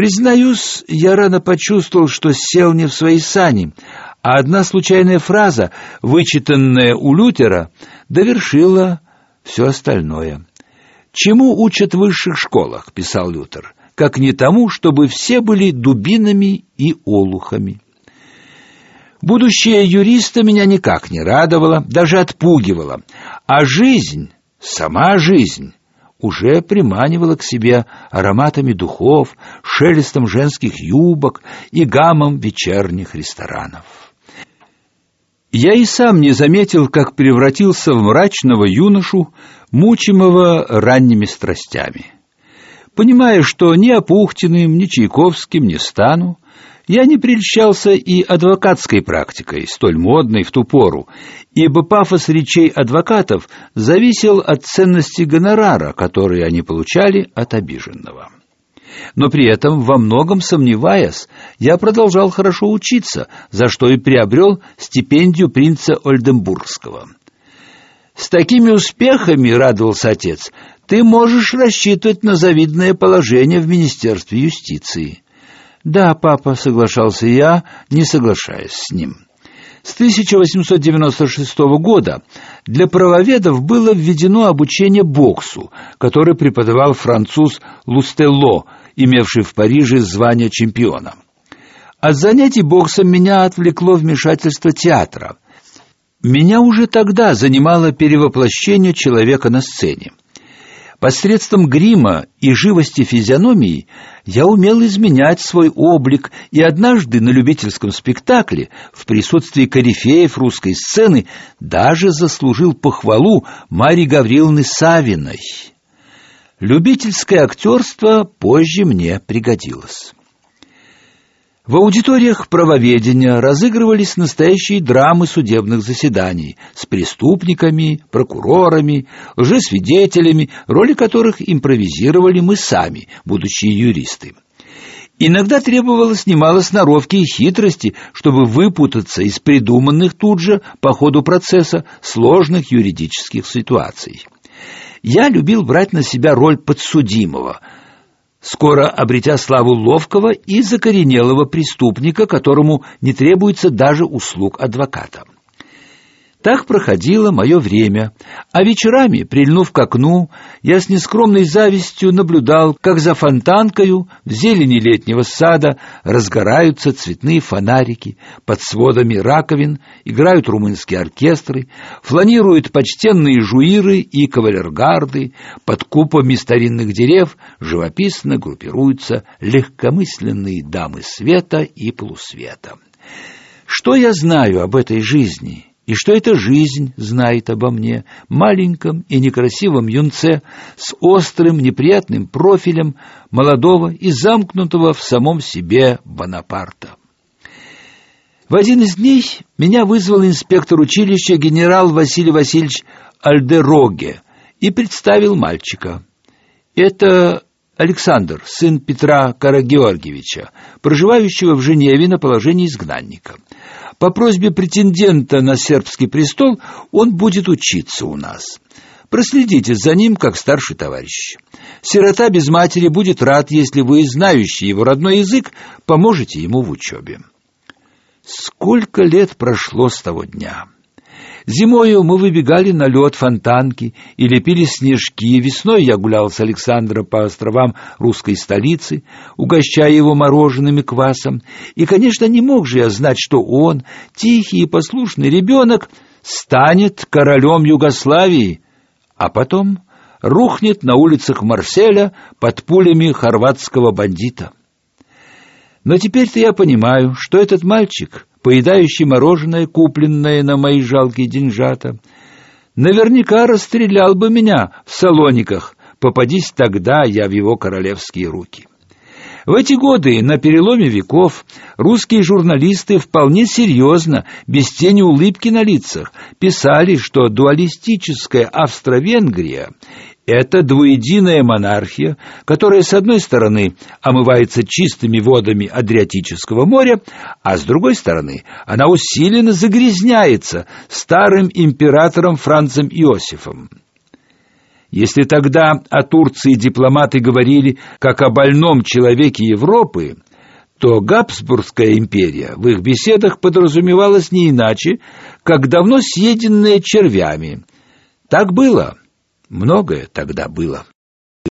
Признаюсь, я рано почувствовал, что сел не в свои сани, а одна случайная фраза, вычитанная у Лютера, довершила все остальное. «Чему учат в высших школах?» — писал Лютер. «Как не тому, чтобы все были дубинами и олухами». Будущее юриста меня никак не радовало, даже отпугивало, а жизнь, сама жизнь, уже приманивала к себе ароматами духов, шелестом женских юбок и гамом вечерних ресторанов. Я и сам не заметил, как превратился в мрачного юношу, мучимого ранними страстями. Понимая, что ни Апухтиным, ни Чайковским не стану, я не прельщался и адвокатской практикой, столь модной в ту пору, ибо пафос речей адвокатов зависел от ценности гонорара, который они получали от обиженного. Но при этом, во многом сомневаясь, я продолжал хорошо учиться, за что и приобрел стипендию принца Ольденбургского. «С такими успехами, — радовался отец, — ты можешь рассчитывать на завидное положение в Министерстве юстиции». «Да, папа», — соглашался я, не соглашаясь с ним. С 1896 года для правоведов было введено обучение боксу, которое преподавал француз Лустелло, имевший в Париже звание чемпиона. От занятий боксом меня отвлекло вмешательство театра. Меня уже тогда занимало перевоплощение человека на сцене. Посредством грима и живости физиономии я умел изменять свой облик, и однажды на любительском спектакле в присутствии корифеев русской сцены даже заслужил похвалу Марии Гавриловны Савиной. Любительское актерство позже мне пригодилось. В аудиториях правоведения разыгрывались настоящие драмы судебных заседаний с преступниками, прокурорами, лжесвидетелями, роли которых импровизировали мы сами, будучи юристы. Иногда требовалось немало сноровки и хитрости, чтобы выпутаться из придуманных тут же по ходу процесса сложных юридических ситуаций. Я любил брать на себя роль подсудимого – скоро обретя славу ловкого и закоренелого преступника, которому не требуется даже услуг адвоката. Так проходило мое время, а вечерами, прильнув к окну, я с нескромной завистью наблюдал, как за фонтанкою в зелени летнего сада разгораются цветные фонарики, под сводами раковин играют румынские оркестры, фланируют почтенные жуиры и кавалергарды, под купами старинных дерев живописно группируются легкомысленные дамы света и полусвета. Что я знаю об этой жизни? И что эта жизнь знает обо мне, маленьком и некрасивом юнце с острым неприятным профилем молодого и замкнутого в самом себе Бонапарта. В один из дней меня вызвал инспектор училища генерал Василий Васильевич Альдероге и представил мальчика. Это Александр, сын Петра Карагеоргиевича, проживающего в Женеве на положении изгнанника. По просьбе претендента на сербский престол он будет учиться у нас. Проследите за ним, как старший товарищ. Сирота без матери будет рад, если вы, знающий его родной язык, поможете ему в учебе. Сколько лет прошло с того дня? Зимою мы выбегали на лед фонтанки и лепили снежки. Весной я гулял с Александром по островам русской столицы, угощая его мороженым и квасом. И, конечно, не мог же я знать, что он, тихий и послушный ребенок, станет королем Югославии, а потом рухнет на улицах Марселя под пулями хорватского бандита. Но теперь-то я понимаю, что этот мальчик поедающий мороженое, купленное на мои жалкие деньжата. Наверняка расстрелял бы меня в салониках, попадись тогда я в его королевские руки. В эти годы, на переломе веков, русские журналисты вполне серьезно, без тени улыбки на лицах, писали, что дуалистическая Австро-Венгрия это двуединая монархия, которая с одной стороны омывается чистыми водами Адриатического моря, а с другой стороны она усиленно загрязняется старым императором Францем Иосифом. Если тогда о Турции дипломаты говорили как о больном человеке Европы, то Габсбургская империя в их беседах подразумевалась не иначе, как давно съеденная червями. Так было. Многое тогда было.